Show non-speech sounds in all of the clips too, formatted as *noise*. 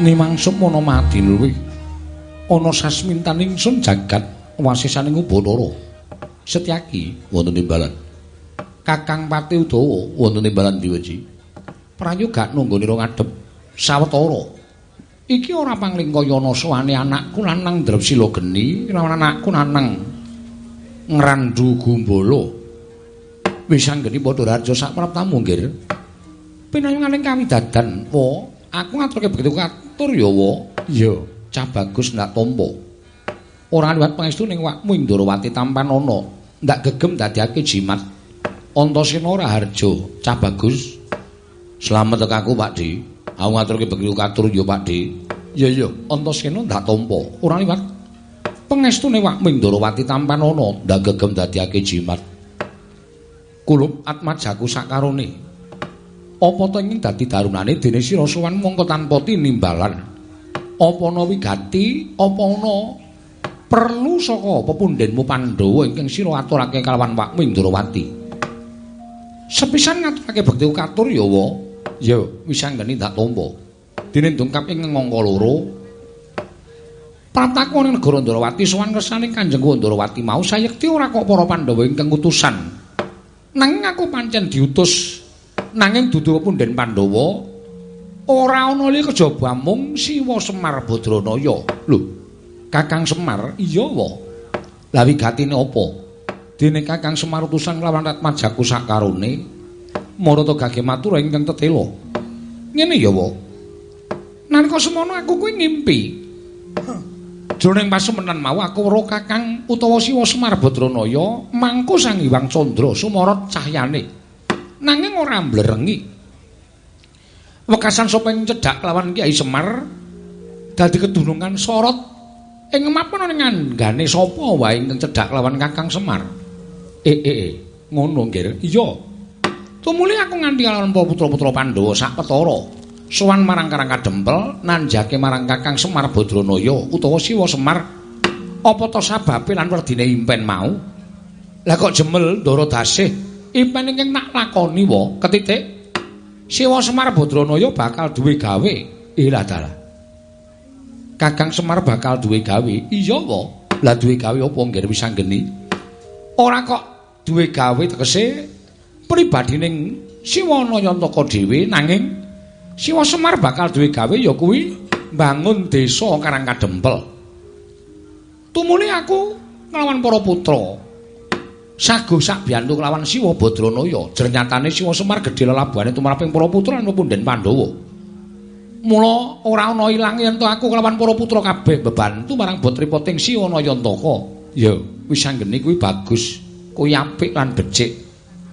Nimangsuk Monomadi luwih ana sasmintaning sun jagat wasisaning Ubanara. Setyaki wonten timbalan. Kakang Pati Udawa wonten timbalan Diweji. Prayoga nunggone ro ngadhep sawetara. Iki ora panglingkaya ana sowane anakku lanang Drepsila geni lan anakku lanang Ngrandu Gumbala. Wis anggeni padha raja sak praptamu nggih. Pinayunganing kawidadan, wa aku ngaturke begitu katur ya wa. Iya. cah bagus ndak tampa. Ora liwat pangestu ning wakmu Indrawati tampan ana, ndak gegem dadiake jimat. Antasena ora harjo, cah bagus. Slamet tek aku, Pak Di. Aku ngaturke begitu katur ya, Pak Di. Iya iya, Antasena ndak tampa. Ora liwat pangestu ning wakmu Indrawati tampan ana, ndak gegem dadiake jimat. Kulub atmajaku sakarone. Apa to ing dadi darunane? Dene sira sowan mongko tanpa tinimbalan? apa ana wigati? Apa ana perlu saka pepundhenmu Pandhawa ingkang sira aturake kalawan Wakmu Indrawati sepisan ngaturake bekti katur ya wa. Ya. Wis anggene tak tampa dene dongkap ing ngangka loro. Pratakon ing negara Ndrawati sowan kersane Kanjeng Ndrawati mau sayekti ora kok para Pandhawa ingkang utusan. Nanging aku pancen diutus nanging dudu pepundhen Pandhawa ora ana li kejaba mung Siwa Semar Badranaya. Lho, Kakang Semar, iya wa. Lah wigatine apa? Dene Kakang Semar utusan lawan Ratmajaku sakarone marata gage matur ingkang tetela. Ngene ya wa. Nalika semono aku kuwi ngimpi. Jroning pasemenan mau aku weruh Kakang utawa Siwa Semar Badranaya mangku Sang Hyang Candra sumarot cahyane. Nanging ora mblerengi. wekasan sapa ing cedhak lawan Kyai Semar dadi kedunungan sorot ing mapan ning anggane sapa wae ing cedhak lawan Kakang Semar? Eh eh eh ngono nggih. Iya. Tumuli aku nganti lawan putra-putra Pandhawa sak petara. Sowan marang Karang Kadempel nanjake marang Kakang Semar Badranaya utawa Siwa Semar. Apa to sababe lan werdine impen mau? Lah kok jemel ndara dasih impen ingkang tak lakoni wa ketitik Siwa Semar Badranaya bakal duwe gawe. Ilah dalah. Kakang Semar bakal duwe gawe. Iya wa. Lah duwe gawe apa nggih wis anggeni? Ora kok duwe gawe tegese pribadining Siwa Nayantaka dhewe nanging Siwa Semar bakal duwe gawe ya kuwi bangun desa Karang Kadempel. Tumuli aku nglawan para putra sago sak biyantu kelawan Siwa Badranaya. Jernyatane Siwa Semar gedhe lelabuhane tumraping para putra lan pundhen Pandhawa. Mula ora ana ilang yen aku kelawan para putra kabeh bebantu marang botripoting Siwa Nayantaka. Ya, wis anggene kuwi bagus. Kuwi apik lan becik.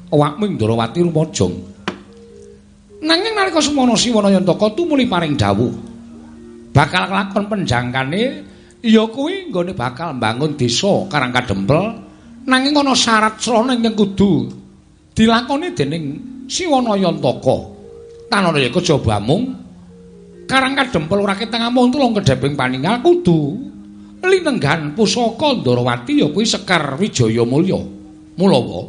Awakmu Ndrawati rumajang. Nanging nalika semono Siwa Nayantaka tumuli paring dawuh. Bakal kelakon penjangkane ya kuwi nggone bakal mbangun desa Karang Kadempel nanging ana syarat srana ingkang kudu dilakoni dening Siwana Yantaka. Tanana ya kejaba mung karang kadempel ora ketang amung tulung kedheping paningal kudu linenggan pusaka Ndarawati ya kuwi Sekar Wijaya Mulya. Mula wa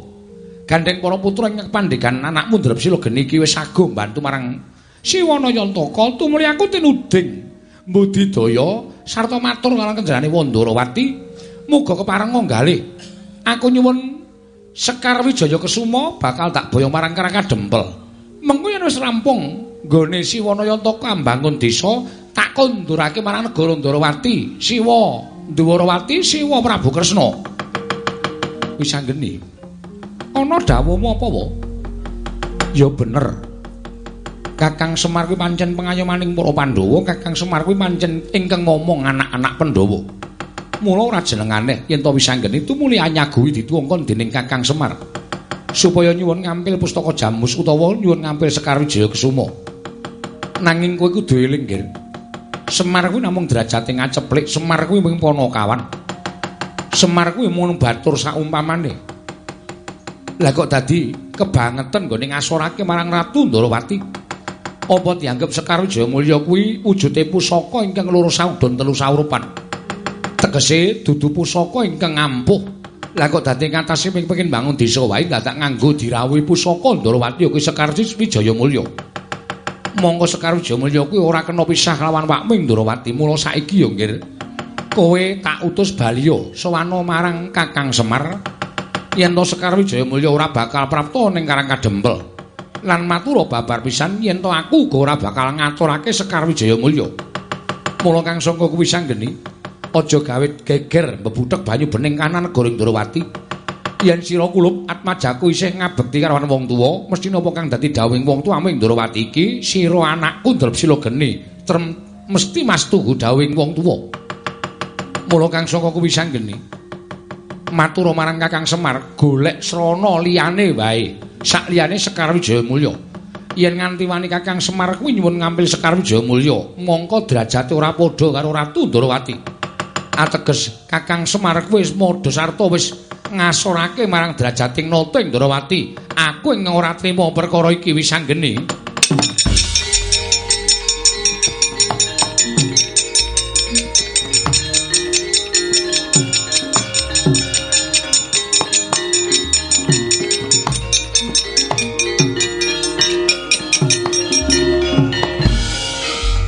gandeng para putra ing pandhegan anakmu Drepsila geni iki wis sago bantu marang Siwana Yantaka tumuli aku tinuding mbudidaya sarta matur marang kenjarane Wandarawati muga kepareng nggalih aku nyuwun Sekar Wijaya Kesuma bakal tak boyong marang Karang Dempel. Mengko yen wis rampung nggone Siwana Yantaka ambangun desa, tak kondurake marang negara Ndarawati, Siwa Ndarawati, Siwa Prabu Kresna. Wis anggeni. Ana dawuhmu apa, Wa? Ya bener. Kakang Semar kuwi pancen pengayomaning para Pandhawa, Kakang Semar kuwi pancen ingkang ngomong anak-anak Pandhawa. Mula ora jenengane yen to wis anggene tumuli anyaguhi dituwongkon dening Kakang Semar. Supaya nyuwun ngampil pustaka jamus utawa nyuwun ngampil Sekar Wijaya Kesuma. Nanging kowe kudu eling nggih Semar kuwi namung derajate ngaceplik Semar kuwi mung ponokawan Semar kuwi mung batur saumpamane. Lah kok dadi kebangetan nggone ngasorake marang Ratu Ndarawati apa dianggep Sekar Wijaya Mulya kuwi wujude pusaka ingkang loro saudon telu saurupan tegese dudu pusaka ingkang ampuh. Lah kok dadi ngatasi pengin bangun desa wae dadak nganggo dirawuhi pusaka Ndarawati kuwi Sekarsis Wijaya Mulya. Monggo Sekar Wijayamulya kuwi ora kena pisah kelawan Wakming Ndrawati. Mula saiki ya nggih. Kowe tak utus baliya sowana marang Kakang Semar yen to Sekar Wijayamulya ora bakal prapta ning Karang Kadempel. Lan matura babar pisan yen to aku uga ora bakal ngaturake Sekar Wijayamulya. Mula Kang Sangka kuwi sanggeni aja gawe geger mbebutek banyu bening kanan negara Ndrawati. yen sira kulup atmajaku isih ngabekti karo wong tuwa mesti napa kang dadi dawing wong tuwa aming Ndrawati iki? Sira anakku ndrep sila geni trem mesti mastuhu dawing wong tuwa. Mula kang saka kuwi sanggeni matur marang Kakang Semar golek srana liyane wae sak liyane Sekar Wijaya Mulya yen nganti wani Kakang Semar kuwi nyuwun ngambil Sekar Wijaya Mulya mongko derajate ora padha karo Ratu Ndrawati ateges Kakang Semar kuwi wis modho sarta wis ngasorake marang derajating nata ing Ndrawati. Aku ing ora trima perkara iki wis anggene.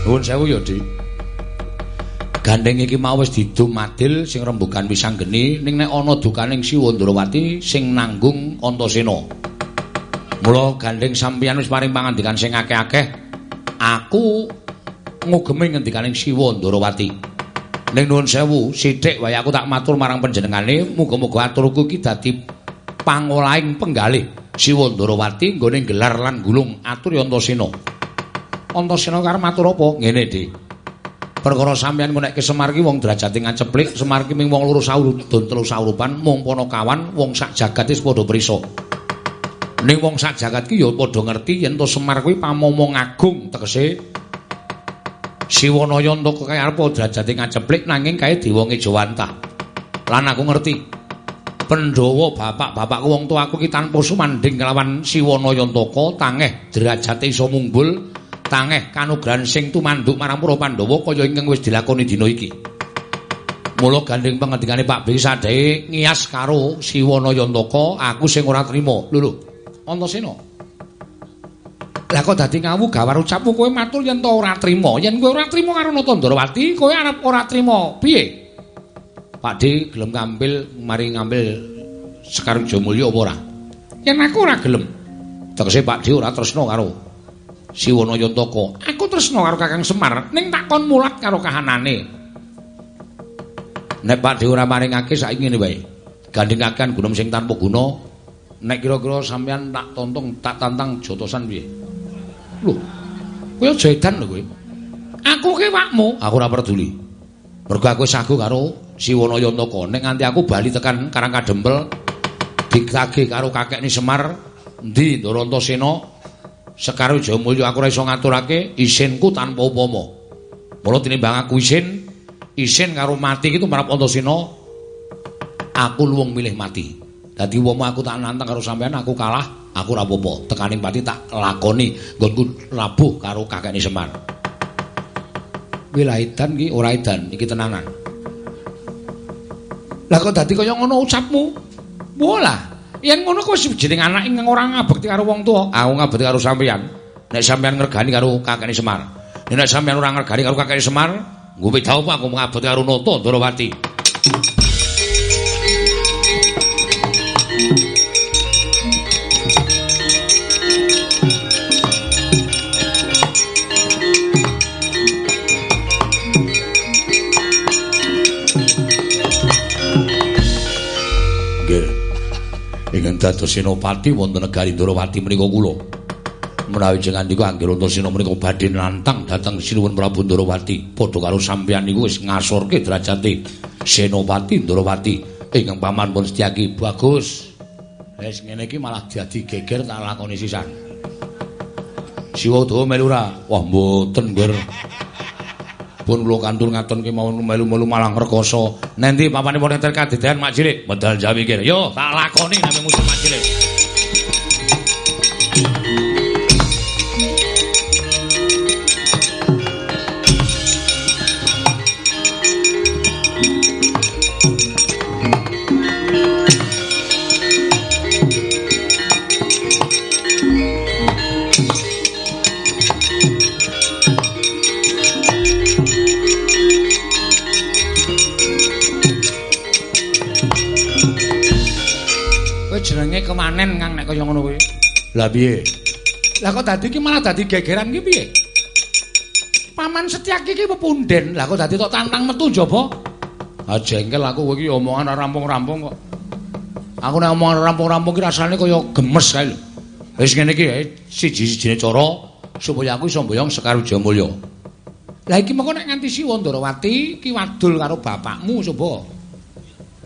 Nuwun sewu ya, Dik. Gandeng iki mau wis didum adil sing rembugan pisang geni ning nek ana dukaning Siwa Ndrawati sing nanggung Antasena. Mula gandeng sampeyan wis paring pangandikan sing akeh-akeh. Aku ngugemi ngendikaning Siwa Ndrawati. Ning nuwun sewu, sithik wae aku tak matur marang panjenengane, muga-muga aturku iki dadi pangolahing penggalih Siwa Ndrawati nggone gelar lan gulung atur Antasena. Antasena karo matur apa? Ngene, Dik. Perkara sampeyan menekke Semar ki wong derajate ngaceplik, Semar ki ming wong loro saurudun telu saurupan, mung pono kawan wong sak jagat wis padha prisa. Ning wong sak jagat ki ya padha ngerti yen to Semar kuwi pamomong agung tegese Siwanaya entuk kaya arep derajate ngaceplik nanging kae Dewa Ngejawantah. Lan aku ngerti Pandhawa bapak-bapakku wong tuaku ki tanpa sumanding kelawan Siwanaya Antaka tangeh derajate iso munggul tangeh kanugrahan sing tumanduk marang para Pandhawa kaya ingkang wis dilakoni dina iki. Mula gandeng pangendikane Pak Bing sadhe ngias karo Siwana Yantaka, aku sing ora trima. Lho lho. Antasena. Lah kok dadi ngawu gawar ucapmu kowe matur yen to ora trima. Yen kowe ora trima karo Natandrawati, kowe arep ora trima. Piye? Pak D gelem ngambil mari ngambil Sekar Jamulya apa ora? Yen aku ora gelem. Tegese Pak D ora tresno karo Siwana Yantaka. Aku tresna karo Kakang Semar, ning tak kon mulat karo kahanane. Nek Pak Dewa ora maringake saiki ngene wae. Gandhengaken gunung sing tanpa guna. Nek kira-kira sampeyan tak tontong, tak tantang jotosan piye? Lho. Kowe aja edan lho kowe. Aku ki wakmu, aku ora peduli. Mergo aku sagu karo Siwana Yantaka. Nek nganti aku bali tekan Karang Kadempel dikage karo kakekne Semar, ndi Ndara Antasena Sekar Wijayamulya aku ora iso ngaturake isinku tanpa upama. Mula tinimbang aku isin, isin karo mati iki tumrap Antasena, aku luwung milih mati. Dadi upama aku tak nantang karo sampean aku kalah, aku ora apa-apa. Tekaning pati tak lakoni nggonku rabuh karo kakekne Semar. Wilaidan iki ora edan, iki tenanan. Lah kok dadi kaya ngono ucapmu? Walah, Yen ngono kok jeneng anak ingkang ora ngabekti karo wong tuwa. Aku ngabekti karo sampeyan. Nek sampeyan ngregani karo kakekne Semar. Nek sampeyan ora ngregani karo kakekne Semar, nggo pitahu aku ngabekti karo Nata Ndrawati. Dados senopati wonten negari Ndrawati menika kula. Menawi jenengan niku anggere Antasena menika badhe nantang dhateng Sinuwun Prabu Ndrawati padha karo sampeyan niku wis ngasorke derajate senopati Ndrawati ingkang paman pun setyaki bagus. Wis ngene iki malah dadi geger tak lakoni sisan. Siwa Dawa melu ora? Wah mboten, Gur. Pun kula kantur ngaton ki melu-melu malang rekoso. Nendi papanipun enten kadedean mak cilik medal jawi kene. Yo tak lakoni nami musuh mak cilik. Kemanen Kang nek kaya ngono kuwi. Lah piye? Lah kok dadi iki malah dadi gegeran iki piye? Paman Setyaki iki pepunden. Lah kok dadi tok tantang metu jaba? Ah jengkel aku kowe iki omongan rampung-rampung kok. Aku nek omongan rampung-rampung ki rasane kaya gemes kae lho. Wis ngene iki siji-sijine cara supaya aku iso mboyong Sekar Wijayamulya. Lah iki mengko nek nganti Siwa Ndarawati ki wadul karo bapakmu coba.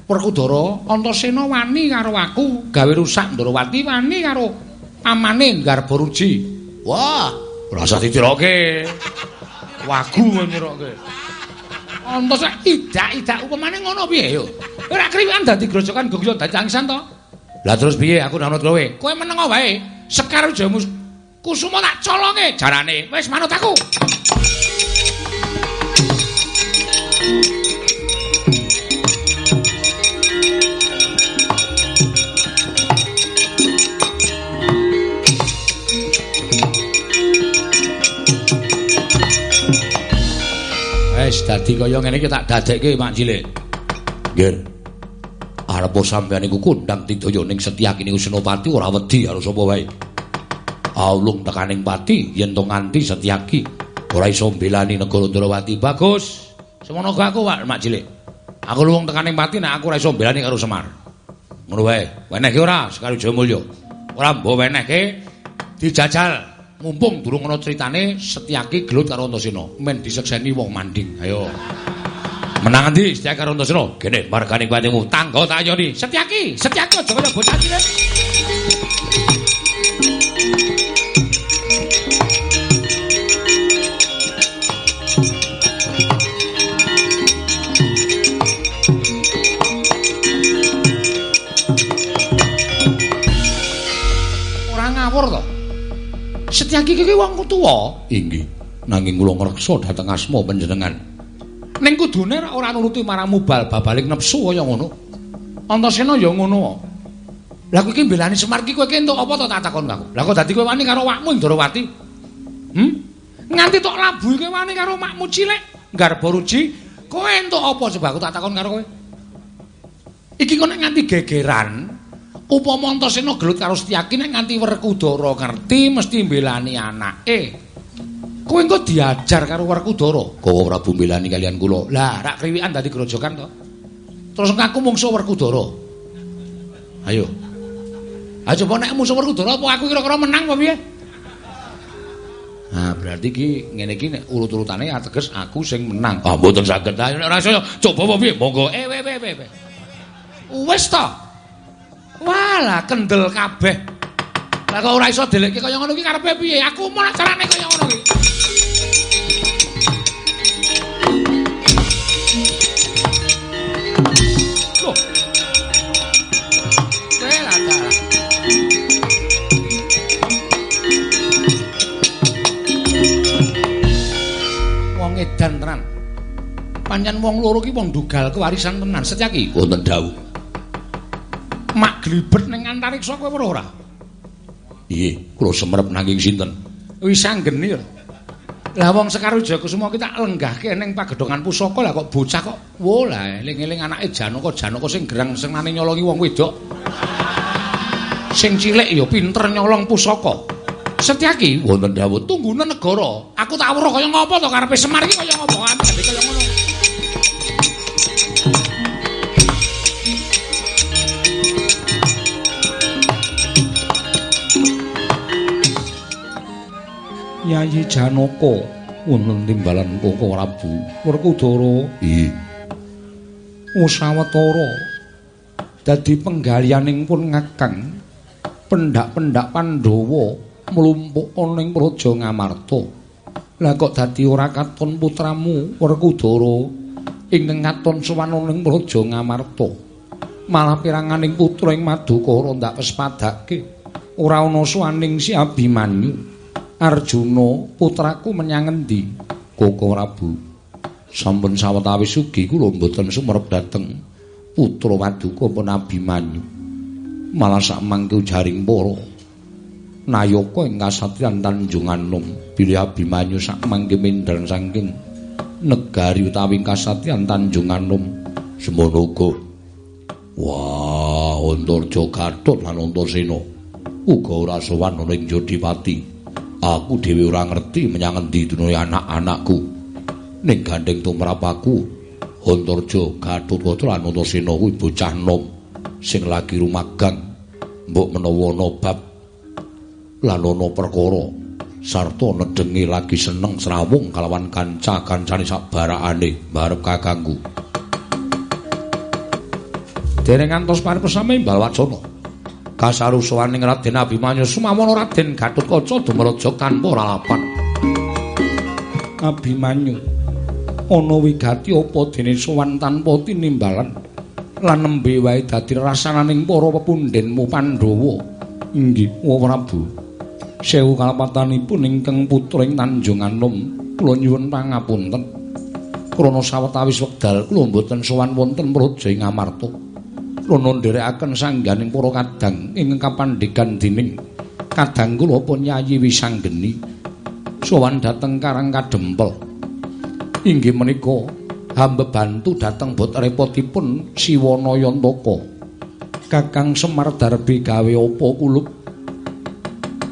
Werkudara Antasena wani karo aku gawe rusak Ndarawati wani karo pamane Garba Ruji. Wah, rasa ditiroke. *laughs* Wagu nyiroke. Antas idak-idak upamane ngono piye yo? Ora kriwikan dadi grojokan gogyo dadi angsan to? Lah terus piye aku nanut kowe? Kowe meneng wae. Sekar Jamus Kusuma tak colonge jarane. Wis manut aku. Wis dadi kaya ngene iki tak dadekke Mak Cilik. Nggih. Arep sampeyan iku kondang tidaya ning Setyaki niku Senopati ora wedi karo sapa wae. Aulung tekaning pati yen to nganti Setyaki ora iso mbelani negara Ndrawati. Bagus. Semono aku Pak Mak Cilik. Aku luwung tekaning pati nek aku ora iso mbelani karo Semar. Ngono wae. Wenehke ora sekali Jayamulya. Ora mbok wenehke dijajal. Mumpung durung ana critane Setyaki gelut karo Antasena. Men disekseni wong manding. Ayo. Menang endi Setyaki karo Antasena? Kene marganing patimu tangga tak ayoni Setyaki! Setyaki aja kaya bocah cilik Iki wong tuwa. inggih nanging kula ngreksa dhateng asma panjenengan Ning kudune ora nuruti marang mubal babaling nepsu kaya ngono. Antasena ya ngono. Lah kowe iki mbelani Semar iki kowe entuk apa to tak takon aku. Lah kok dadi kowe wani karo wakmu Ndrawati? Hm? Nganti tok labu kowe wani karo makmu cilik Garba Ruji, kowe entuk apa coba aku tak takon karo kowe? Iki kok nek nganti gegeran, upama Antasena gelut karo Setyaki nek nganti Werkudara ngerti mesti mbelani anake. Kowe engko diajar karo Werkudara. Kowe Prabu mbelani kalian kula Lah, rak kriwikan dadi grojokan to. Terus ngaku mungsuh Werkudara. ayo Ha coba nek mungsuh Werkudara apa aku kira-kira menang apa piye? Nah, berarti ki ngene iki nek urut-urutane ateges aku sing menang. Ah, mboten saged. Ayo nek ora iso coba apa piye? Monggo. Eh, we we we. Wis to. Walah, kendel kabeh. Lah kok ora iso delekke kaya ngono iki karepe piye? Aku mau carane kaya ngono. Bela dalah. Wong edan tenan. Panjen wong loro ki wong dugal kewarisan tenan. Setyaki Wonten dawuh. Glibet ning antariksa kowe ora ora? Nggih, kula semrep nanging sinten? Wis anggeni lho. Lah wong Sekar Jayakusuma ki tak lenggahke ning pagedhongan pusaka lah kok bocah kok wo lah eling-eling anake Janaka Janaka sing gerang senane nyolongi wong wedok. Sing cilik ya pinter nyolong pusaka. Setyaki Wonten dawuh tunggune negara. Aku tak weruh kaya ngapa to karepe Semar iki kaya ngapa kaya Yayi Janaka wonten timbalan Koko Prabu Werkudara Nggih. Usawatara dadi penggalianing pun ngakang pendak-pendak Pandhawa mlumpuk ana ing Praja Ngamarta. Lah kok dadi ora katon putramu Werkudara ingkang katon sowan ning Praja Ngamarta. Malah piranganing putra ing Madukara ndak pespadake. Ora ana suwaning si Abimanyu. Arjuna putraku menyang endi? Koko Prabu. Sampun sawetawis ugi kula mboten sumerep dhateng putra Paduka pun Abimanyu. Malah sak mangke ujaring para nayaka ing kasatriyan Tanjung Anom bilih Abimanyu sak mangke mindran saking negari utawi kasatriyan Tanjung Anom semono uga Wah, Antarja Gatot lan Antasena uga ora sowan ning Jodipati. Aku dhewe ora ngerti menyang endi dunune anak-anakku. Ning gandeng tumrap aku, Antarja Gatot lan Antasena kuwi bocah nom sing lagi rumagang. Mbok menawa ana bab lan ana perkara sarta nedengi lagi seneng srawung kalawan kanca-kancane sak barakane barep kakangku. Dereng ngantos paripesame Mbal Wacana. Kasarusaning Raden Abimanyu sumawana Raden Gatotkaca dumraja tanpa ralapan. Abimanyu ana wigati apa dene sowan tanpa tinimbalan lan nembe wae dadi rasananing para pepundhenmu Pandhawa. Inggih, Wa Prabu. Sewu kalapatanipun ingkang putring Tanjung Anom, kula nyuwun pangapunten. Krana sawetawis wekdal kula mboten sowan wonten praja ing Amarta. Kula nderekaken sangganing para kadang ing kapandhegan dening kadang kula apa Nyayi Wisanggeni sowan dhateng Karang Kadempel. Inggih menika hamba bantu dhateng bot repotipun Siwana Yantaka. Kakang Semar Darbi gawe apa kulup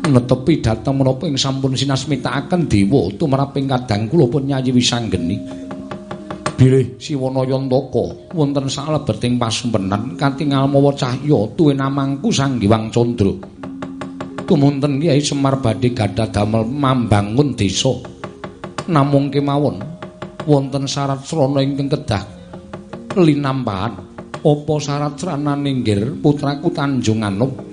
netepi dhateng menapa ing sampun sinasmitakaken dewa tumraping kadang kula pun Nyayi Wisanggeni. Bilih Siwana Yantaka wonten salebeting pasempenan katingal mawa cahya tuwe namangku Sang Candra. Tumunten Kyai Semar badhe gadah damel mambangun desa. Namung kemawon wonten syarat srana ingkang kedah linampahan apa syarat sranane nggir putraku Tanjung Anom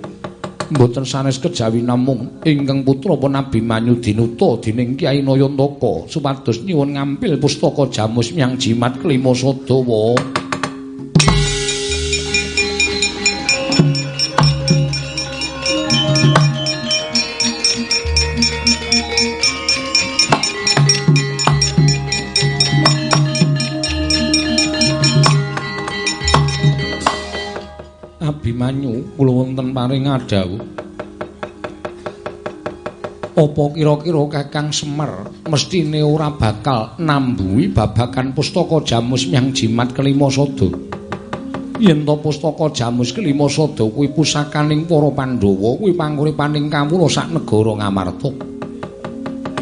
mboten sanes kejawi namung ingkang putra Nabi Manyu dinuta dening Kyai Nayantaka supados nyuwun ngampil pustaka jamus miyang jimat kelima Sadawa. Paring adhawu Apa kira-kira Kakang Semar mestine ora bakal nambuhi babakan pustaka jamus miyang jimat kelima sada. Yen to pustaka jamus kelima sada kuwi pusakaning para Pandhawa kuwi panguripaning kawula sak negara Ngamarta.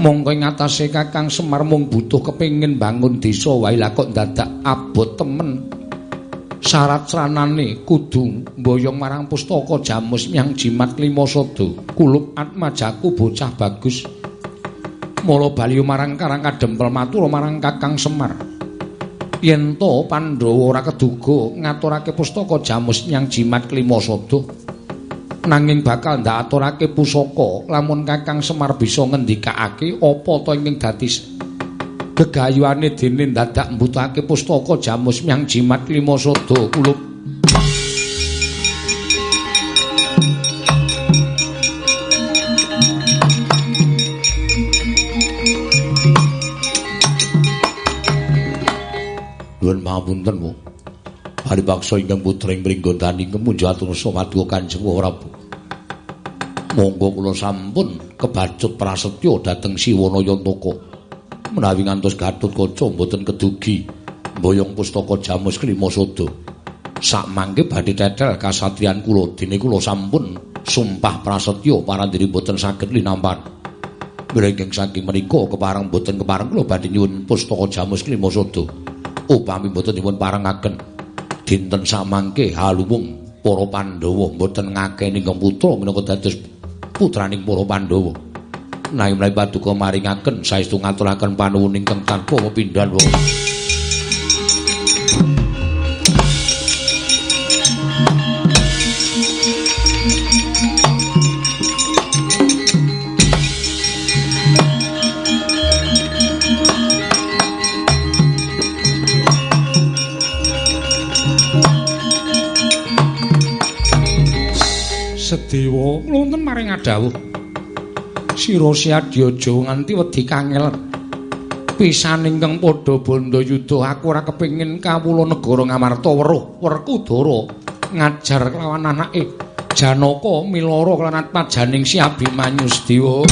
Monggo ing atase Kakang Semar mung butuh kepengin bangun desa wae lah kok dadak abot temen syarat sranane kudu mboyong marang pustaka jamus miyang jimat klima sada kulup atmajaku bocah bagus. Mula bali marang karang kadempel matur marang kakang semar. Yen to pandhawa ora keduga ngaturake pustaka jamus miyang jimat klima sada nanging bakal ndaturake pusaka lamun kakang semar bisa ngendikake apa to ingkang dadi gegayuane dene dadak mbutake pustaka jamus miyang jimat lima sada kulup Nuwun pangapunten, Bu. Paripaksa ingkang putring mringgondani kemunjatur samadya Kanjeng Prabu. Monggo kula sampun kebacut prasetya dhateng Siwana Yantaka. Menawi ngantos Gatotkaca mboten kedugi mboyong pustaka jamus kelima sada sak mangke badhe tetel kasatriyan kula dene kula sampun sumpah prasetya parandiri mboten saged linampan. Mrenging saking menika kepareng mboten kepareng kula badhe nyuwun pustaka jamus kelima sada upami mboten dipun parengaken dinten samangke haluwung para Pandhawa mboten ngakeni putra minangka dados putraning para Pandhawa nayi mlayu paduka maringaken saestu ngaturaken panuwun ingkang tanpa pepindhan wong Sedewa, wonten maring adawuh. Sira siadyaja nganti wedi kangel. Pisan ingkang padha bondo yuda aku ora kepengin kawula negara ngamarta weruh werkudara ngajar kelawan anake janaka milara kelan pajaning si abimanyu sedewa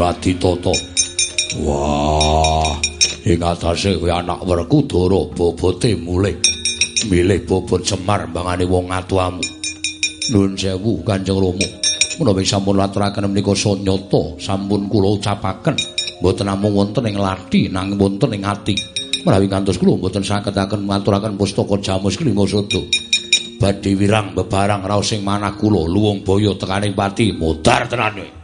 ora ditata. Wah, ing atase kowe anak Werkudara bobote mulih milih bobot Semar mbangane wong atuamu. Nuwun sewu Kanjeng Rama. Menawi sampun laturaken menika sanyata sampun kula ucapaken mboten namung wonten ing lathi nanging wonten ing ati. Menawi kantos kula mboten sagetaken ngaturaken pustaka jamus kelima sada. Badhe wirang bebarang raos sing manah kula luwung boyo tekaning pati modar tenan.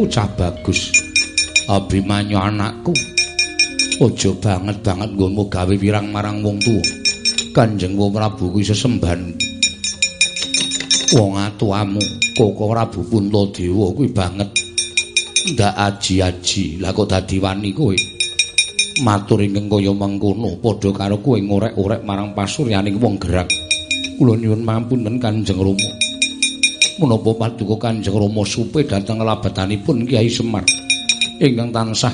Anakku cah bagus. Abimanyu anakku. Aja banget banget nggonmu gawe wirang marang wong tuwa. Kanjeng Prabu kuwi sesembahan. Wong atuamu, Koko Prabu Puntadewa kuwi banget. Ndak aji-aji, lah kok dadi wani kowe. Matur ingkang kaya mengkono padha karo kowe ngorek-orek marang pasuryaning wong gerak. Kula nyuwun mampunten Kanjeng Rama. Menapa paduka Kanjeng Rama supe dhateng labetanipun Kyai Semar? Ingkang tansah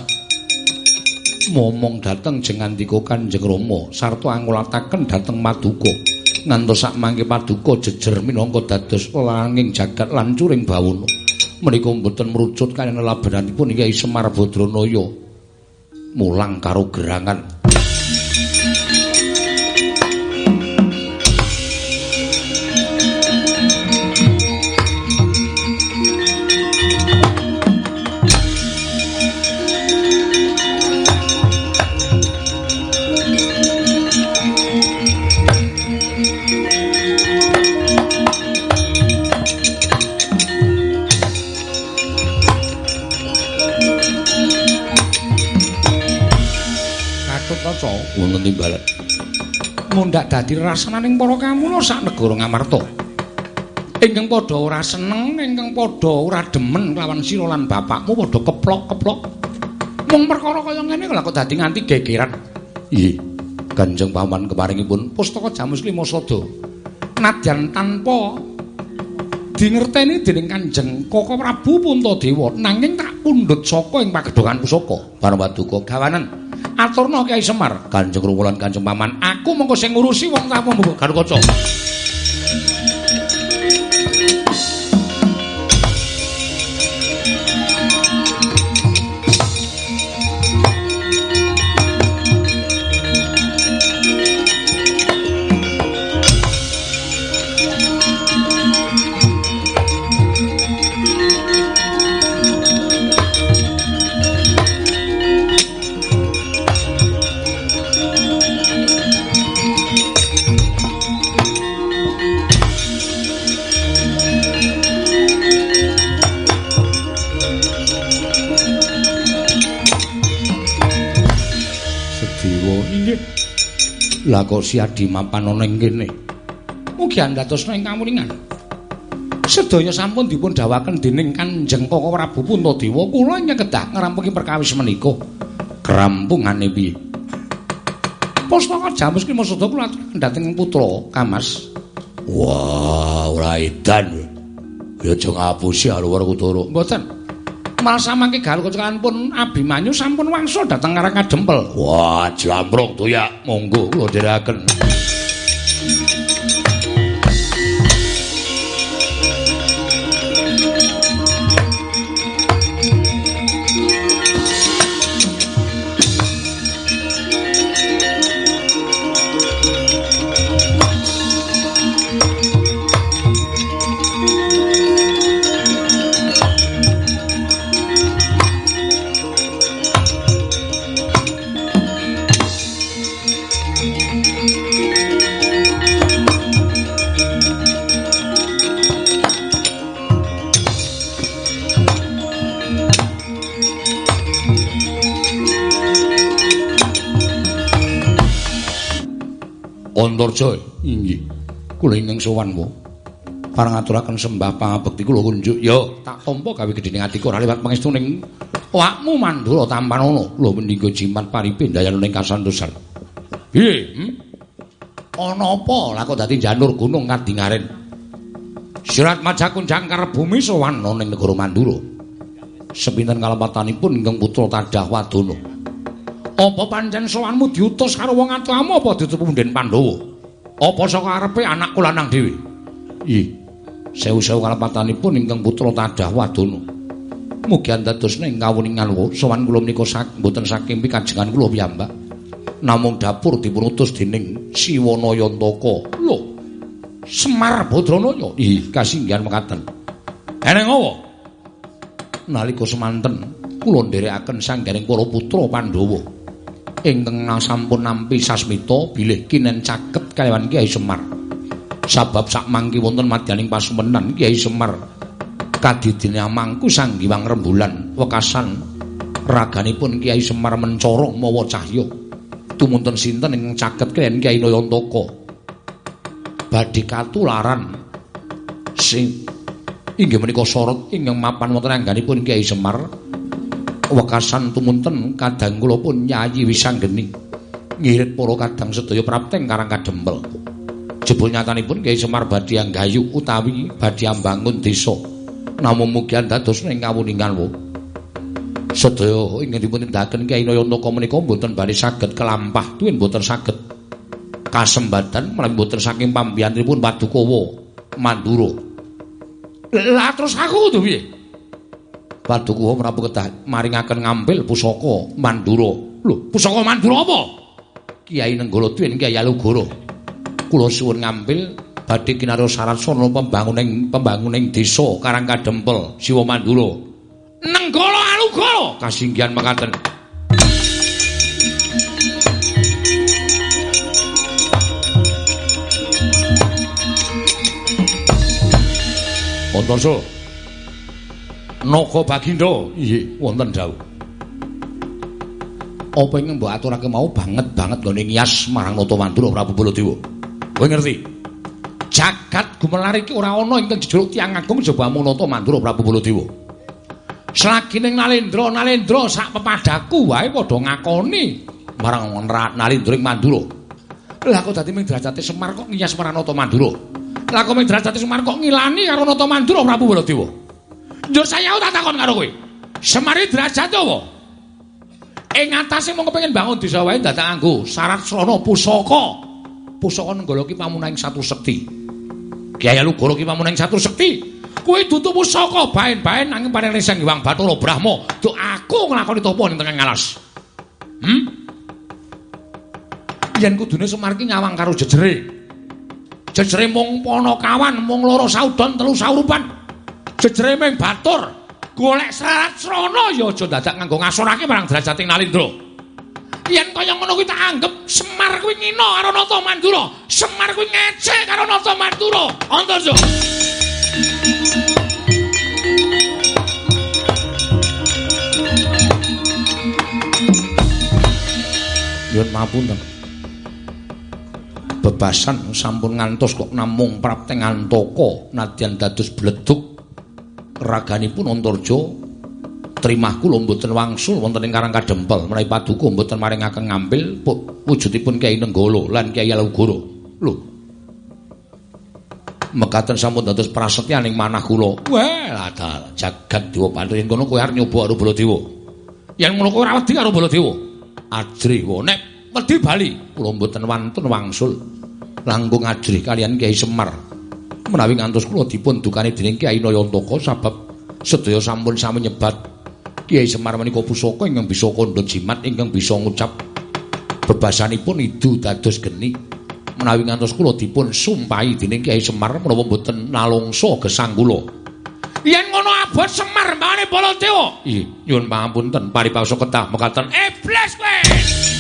momong dhateng jengandika Kanjeng Rama sarta angulataken dhateng Maduka ngantos sak mangke paduka jejer minangka dados langing jagat lan curing bawono menika mboten merucut kaliyan labetanipun Kyai Semar Badranaya. Mulang karo gerangan wonten timbalan. Mundhak dadi rasananing para kamula sak negara Ngamarta. Ingkang padha ora seneng, ingkang padha ora demen lawan sira lan bapakmu padha keplok-keplok. Mung perkara kaya ngene kok dadi nganti gegeran. Nggih. Kanjeng Paman kemaringipun pustaka Jamus Lima Sada. Nadyan tanpa dingerteni dening Kanjeng Koko Prabu Puntadewa nanging tak pundhut saka ing pagedhongan pusaka. Parawaduka gawanen aturna Kyai Semar. Kanjeng Rumulan Kanjeng Paman aku mengko sing ngurusi wong tamu mbok karo kaca Lah kok si Adi mapan ana ing kene. Mugi andhatosna ing kamuningan. Sedaya sampun dipun dawaken dening Kanjeng Koko Prabu Puntadewa kula nyekedah ngrampungi perkawis menika. Krampungane piye? Pustaka jamus ki maksud kula dhateng putra Kamas. Wah, ora edan. Ya aja ngapusi karo Werkudara. Mboten. Mal samangke galu kecelakaan pun Abimanyu sampun wangsul dateng ngarang kadempel. Wah, jambrok tuh. Monggo kula dherekaken. Antarja. Inggih. Kula ingkang sowan wa. Parang aturaken sembah pangabekti kula kunjuk. Ya, tak tampa gawe gedhening atiku ora liwat pangestuning awakmu Mandura Tampanono. Lho mendika jimat paripe ning kasantosan. Piye? Hmm? Ana apa? Lah kok dadi janur gunung kadingaren? Sirat majakun jangkar bumi sowan ning negara Mandura. Sepinten kalepatanipun ingkang putra Tadah Wadana. Apa pancen sowanmu diutus karo wong atuamu apa ditutup punden Pandhawa? Apa saka arepe anakku lanang dhewe? Ih. Sewu-sewu kalepatanipun ingkang putra Tadah Wadana. Mugi antadosna ing kawuningan sowan kula menika sak mboten saking pikajengan kula piyambak. Namung dapur dipun utus dening Siwana Yantaka. Lho. Semar Badranaya. Ih, kasinggihan mekaten. Eneng apa? Nalika semanten kula nderekaken sanggaring para putra Pandhawa ingkang sampun nampi sasmita bilih kinen caket kaliyan Kyai Semar. Sabab sak mangki wonten madyaning pasumenan Kyai Semar kadidine mangku sanggiwang rembulan wekasan raganipun Kyai Semar mencara mawa cahya. Tumunten sinten ingkang caket kaliyan Kyai Nayantaka. Badhe katularan sing inggih menika sorot ingkang mapan wonten angganipun Kyai Semar wekasan tumunten kadang kula pun nyayi wisanggeni ngirit para kadang sedaya prapteng karang kadempel. Jebul nyatanipun Kyai Semar badhe anggayu utawi badhe ambangun desa. Namung mugi dados ing kawuningan wo. Sedaya ingkang dipun tindakaken Kyai Nayantaka menika mboten badhe saged kelampah. Tuwin mboten saged kasembatan menawi mboten saking pambiyanipun Padukawa Mandura. Lah terus aku kudu piye? Paduka Prabu Ketah maringaken ngambil pusaka Mandura. Lho, pusaka Mandura apa? Kiai Nenggala Twin Kiai Alugoro. Kula suwun ngambil badhe kinarya syarat sono pembanguning pembanguning desa Karang Kadempel Siwa Mandura. Nenggala Alugoro kasinggihan mekaten. Antarsa. Naga Bagindo, nggih, wonten dawuh. Apa ingkang mbok aturake mau banget banget nggone ngias marang Nata Mandura Prabu Baladewa. Kowe ngerti? Jagat gumelar iki ora ana ingkang jejuluk tiyang agung jaba mung Nata Mandura Prabu Baladewa. Selagi ning Nalendra, Nalendra sak pepadaku wae padha ngakoni marang Nalendra ing Mandura. Lah kok dadi ming derajate Semar kok ngias marang Nata Mandura? Lah kok ming derajate Semar kok ngilani karo Nata Mandura Prabu Baladewa? Njur saya tak takon karo kowe. Semar derajate apa? Ing atase mung kepengin bangun desa wae dadak nganggo syarat srana pusaka. Pusaka nenggala ki pamunaing satu sekti. Kyai Alugoro ki pamunaing satu sekti. Kowe dudu pusaka baen-baen nanging paring Sang Hyang Bathara Brahma. Duk aku nglakoni tapa ning tengah ngalas. Hmm? Yen kudune Semar ki nyawang karo jejere. Jejere mung Panakawan, mung loro saudon telu saurupan. Jejere mung batur. golek syarat srana ya aja dadak nganggo ngasorake marang derajating Nalindra. Yen kaya ngono kuwi tak anggap Semar kuwi ngina karo Nata Mandura, Semar kuwi ngecek karo Nata Mandura. Antarja. Nyuwun mapunten. Bebasan sampun ngantos kok namung prapteng antaka nadyan dados bleduk raganipun Antarja trimah kula mboten wangsul wonten ing Karang Kadempel menawi paduka mboten maringaken ngambil wujudipun Kyai Nenggala lan Kyai Alugoro. Lho. Mekaten sampun dados prasetyaning manah kula. Wah, adal jagat dewa pantri kono kowe arep nyoba karo Baladewa. Yen ngono kowe ora wedi karo Baladewa. Ajri wae nek wedi bali kula mboten wantun wangsul langkung ajri kalian Kyai Semar. Menawi ngantos kula dipun dukani dening Kyai Nayantaka sebab sedaya sampun sami nyebat. Kyai Semar menika pusaka ingkang bisa kandha jimat ingkang bisa ngucap bebasanipun idu dados geni. Menawi ngantos kula dipun sumpahi dening Kyai Semar menawa mboten nalungsa gesang kula. Yen ngono abot Semar mbane Baladewa. Nggih nyuwun pangapunten paripawasa ketah mekaten. Iblis kowe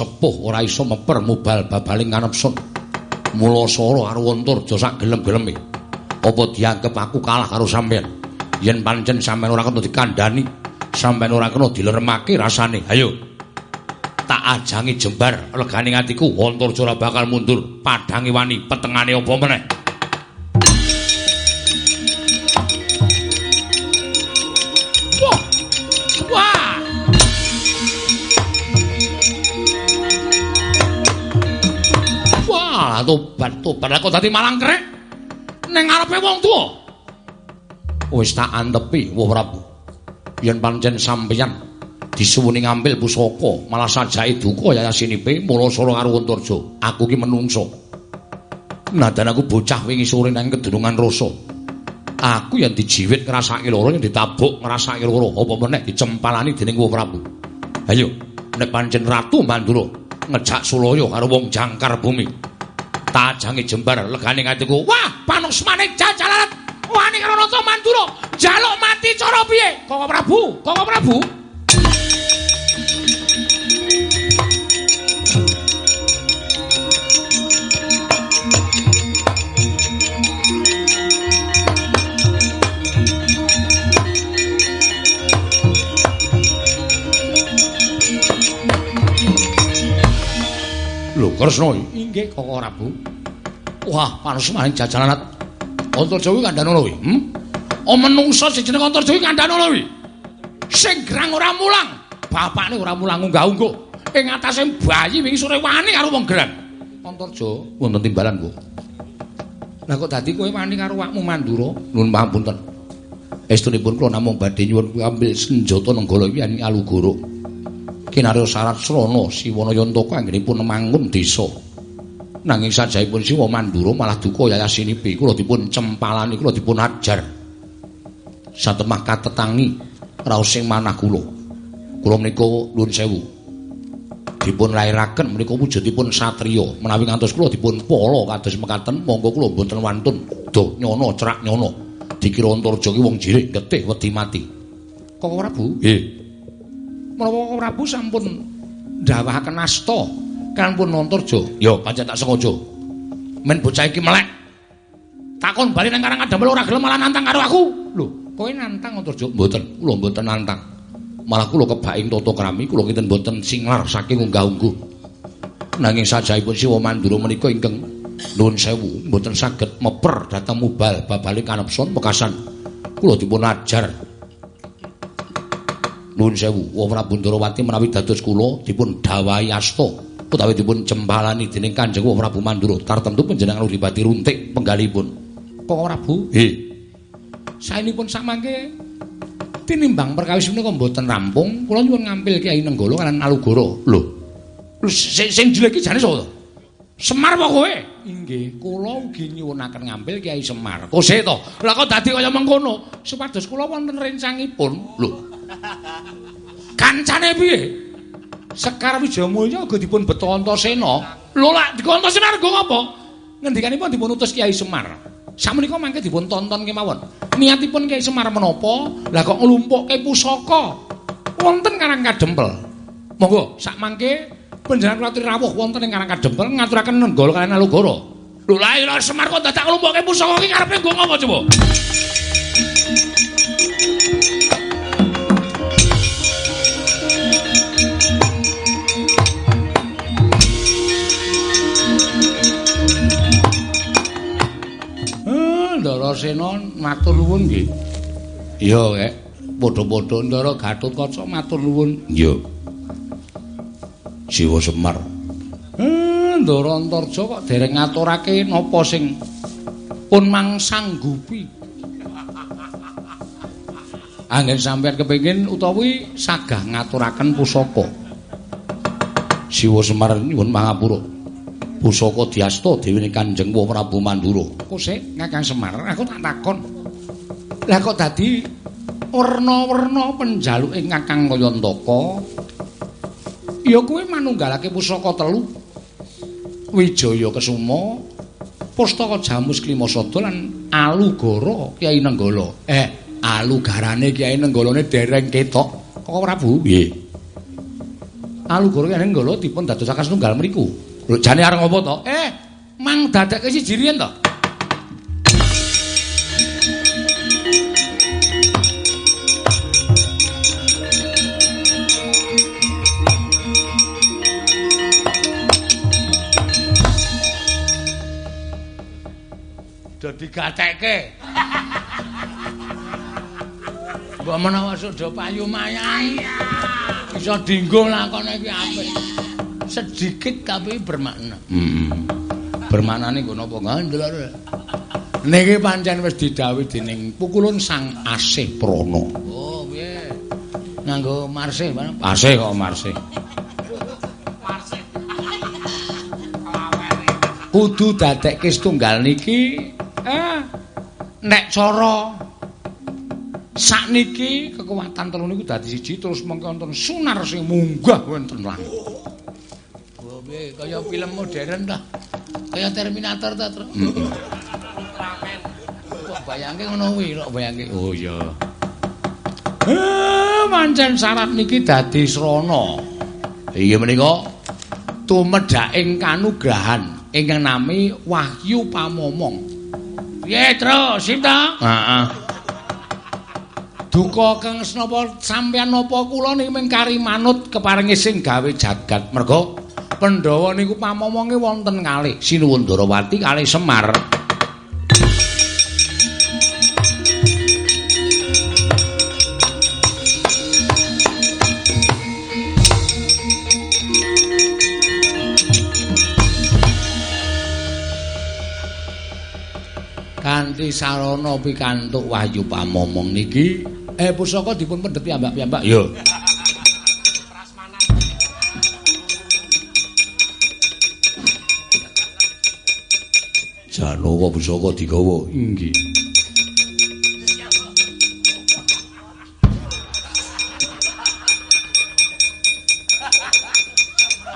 sepuh ora iso meper mubal babaling kanepsun. Mula sora karo Antarja sak gelem-geleme. Apa dianggep aku kalah karo sampean? Yen pancen sampean ora kena dikandani, sampean ora kena dileremake rasane. Ayo. Tak ajangi jembar legane atiku Antarja ora bakal mundur. Padangi wani petengane apa meneh. Tobat tobat kok dadi malang krek? Ning ngarepe wong tuwa? Wis tak antepi wah prabu. Yen pancen sampeyan disuwuni ngambil pusaka malah sajake duka yayasinipe mula sora karo Antarja aku ki menungso. Nadan aku bocah wingi sore nang kedunungan rasa aku yang dijiwit ngrasake loro yang ditabuk ngrasake loro. Apa meneh dicempalani dening wong prabu? Ayo nek pancen ratu mandura ngejak sulaya karo wong jangkar bumi tajange jembar legane ngatiku wah panusmane jajalarat wani karo nata mandura jaluk mati cara piye? Koko prabu koko prabu. Lho, Kresna inggih Koko Prabu. Wah, panas maning jajalan Antarja kuwi kandhane lho. Hm? O menungsa sing jeneng Antarja kuwi kandhane lho. Sing grang ora mulang, bapakne ora mulang unggah-ungguh. Ing atase bayi wingi sore wani karo wong grang. Antarja wonten timbalan, Bu. Lah kok dadi kowe wani karo wakmu Mandura? Nuwun pamunten. Estunipun kula namung badhe nyuwun ambil senjata nenggala iki alugoro. Kinarya syarat srana Siwana Yantaka anggenipun mangun desa. Nanging sajaipun Siwa Mandura malah duka yayasinipi kula dipun cempalani kula dipun ajar. Satemah katetangi raos sing manah kula. Kula menika nuwun sewu. Dipun lairaken menika wujudipun satriya. Menawi ngantos kula dipun pala kados mekaten monggo kula mboten wantun. Do nyono cerak nyono. Dikira Antarja ki wong jirik getih wedi mati. Kok Prabu nggih. Menawa Prabu sampun ndawahaken asta kan pun Antarja. Ya, pancen tak sengaja. Men bocah iki melek. Takon bali nang Karang Adamel ora gelem malah nantang karo aku. Lho, kowe nantang Antarja? Mboten, kula mboten nantang. Malah kula kebaing tata krami, kula kinten mboten singlar saking unggah-ungguh. Nanging sajaipun Siwa Mandura menika ingkang nuwun sewu, mboten saged meper dhateng mubal babale kanepson pekasan. Kula dipun ajar Nuwun sewu, Wong Prabu Ndarawati menawi dados kula dipun dawahi asta utawi dipun cempalani dening Kanjeng Prabu Mandura tartemtu panjenengan uripati runtik penggalipun. Kok Prabu? Nggih. Saenipun samangke tinimbang perkawis menika mboten rampung, kula nyuwun ngampil Kyai Nenggala kalan Alugara. Lho. Sing sing jelek iki jane sapa? Semar apa kowe? Inggih, kula ugi nyuwunaken ngampil Kyai Semar. Kose to. Lah kok dadi kaya mengkono? Supados kula wonten rencangipun. Lho. Kancane piye? Sekar Wijayamulya uga dipun beto Antasena. Lho lak dikon Antasena rego ngapa? Ngendikanipun dipun utus Kyai Semar. Samenika mangke dipun tonton kemawon. Niatipun Kyai Semar menapa? Lah kok nglumpukke pusaka wonten Karang Kadempel. Monggo sak mangke panjenengan kula rawuh wonten ing Karang Kadempel ngaturaken nenggala kalian Alugara. Lho lah Semar kok dadak nglumpukke pusaka iki karepe nggo ngapa coba? Ndarasena matur nuwun nggih. Iya, Kek. Padha-padha Ndara Gatotkaca matur nuwun. Iya. Siwa Semar. Eh, Ndara Antarja kok dereng ngaturake napa sing pun mangsanggupi. Anggen sampeyan kepengin utawi sagah ngaturaken pusaka. Siwa Semar nyuwun pangapura. Pusaka diasta dewi Kanjeng Prabu Mandura. Kok sik Kakang Semar, aku tak takon. Lah kok dadi werna-werna penjaluke Kakang Kayantaka? Ya kuwi manunggalake pusaka telu. Wijaya Kesuma, Pustaka Jamus Klimasada lan Alugara Kyai Nenggala. Eh, alugarane Kyai Nenggalane dereng ketok. Kok Prabu? Nggih. Alugoro kene nggala dipun dadosaken setunggal mriku. Lho jane arep ngopo to? Eh, mang dadekke siji riyen to. Dadi gatekke. Mbok menawa sedo payu mayang. Iso dinggo lakone iki apik. Sedikit tapi bermakna. Heeh. Mm Bermaknane nggo napa ngandel. Niki pancen wis didhawuhi dening pukulun Sang Asih Prana. Oh, piye? Nganggo marsih, Asih kok marsih. Marsih. Kudu dadekke setunggal niki. Eh. Nek cara sakniki kekuatan telu niku dadi siji terus mengko wonten sunar sing munggah wonten langit. Kaya film modern ta. Kaya Terminator ta, Tru. Kok bayangke ngono kuwi, kok bayangke. Oh iya. Eh, pancen syarat niki dadi srana. Iya menika tumedhaking kanugrahan ingkang nami Wahyu Pamomong. Piye, Tru? Sip ta? Heeh. Duka kang senapa sampeyan napa kula niki mengkari manut keparingi sing gawe jagat. Merga Pandhawa niku pamomonge wonten kalih. Sinuwun Darawati kalih Semar. Kanthi sarana pikantuk wahyu pamomong niki eh pusaka dipun pendhet piyambak-piyambak ya Janowo pusaka digawa. Inggih.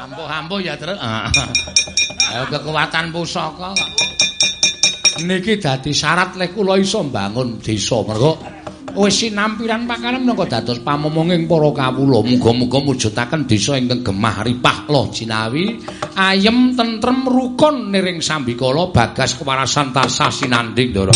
Ampuh-ampuh ya, Truk. Ayo kekuatan pusaka. Kok. Niki dadi syarat lek kula iso mbangun desa mergo wis sinampiran pakaran menapa dados pamomonging para kawula. Muga-muga mujudaken desa ingkang gemah ripah lo jinawi. Ayem tentrem rukun niring sambikala bagas kewarasan tasah sinanding ndara